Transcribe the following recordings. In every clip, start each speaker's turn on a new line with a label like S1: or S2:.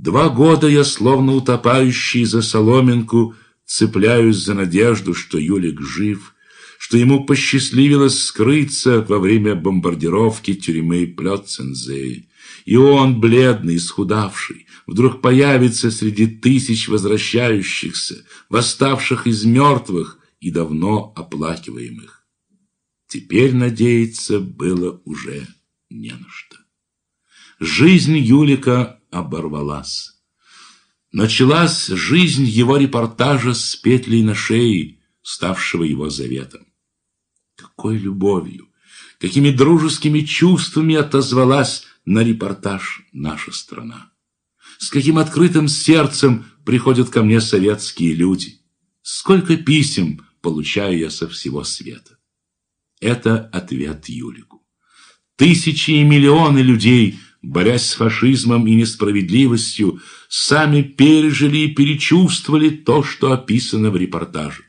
S1: Два года я, словно утопающий за соломинку, цепляюсь за надежду, что Юлик жив, что ему посчастливилось скрыться во время бомбардировки тюрьмы Плёцензеи. И он, бледный, исхудавший, вдруг появится среди тысяч возвращающихся, восставших из мертвых и давно оплакиваемых. Теперь надеяться было уже не на что. Жизнь Юлика оборвалась. Началась жизнь его репортажа с петлей на шее, ставшего его заветом. Какой любовью, какими дружескими чувствами отозвалась на репортаж наша страна. С каким открытым сердцем приходят ко мне советские люди. Сколько писем получаю я со всего света. Это ответ Юлику. Тысячи и миллионы людей, борясь с фашизмом и несправедливостью, сами пережили и перечувствовали то, что описано в репортаже.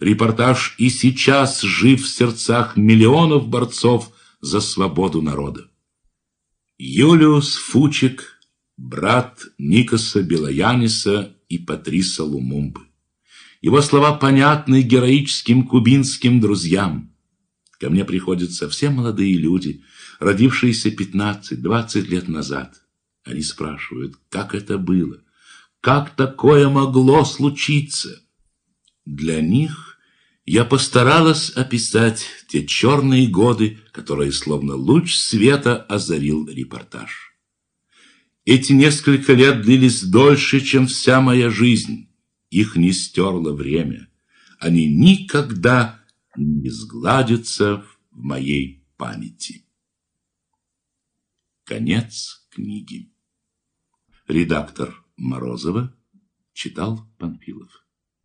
S1: Репортаж и сейчас жив в сердцах миллионов борцов за свободу народа. Юлиус Фучик, брат Никоса Белояниса и Патриса Лумумбы. Его слова понятны героическим кубинским друзьям. Ко мне приходят совсем молодые люди, родившиеся 15-20 лет назад. Они спрашивают, как это было, как такое могло случиться. Для них я постаралась описать те черные годы, которые словно луч света озарил репортаж. Эти несколько лет длились дольше, чем вся моя жизнь. Их не стерло время. Они никогда не сгладятся в моей памяти. Конец книги. Редактор Морозова читал Панфилов.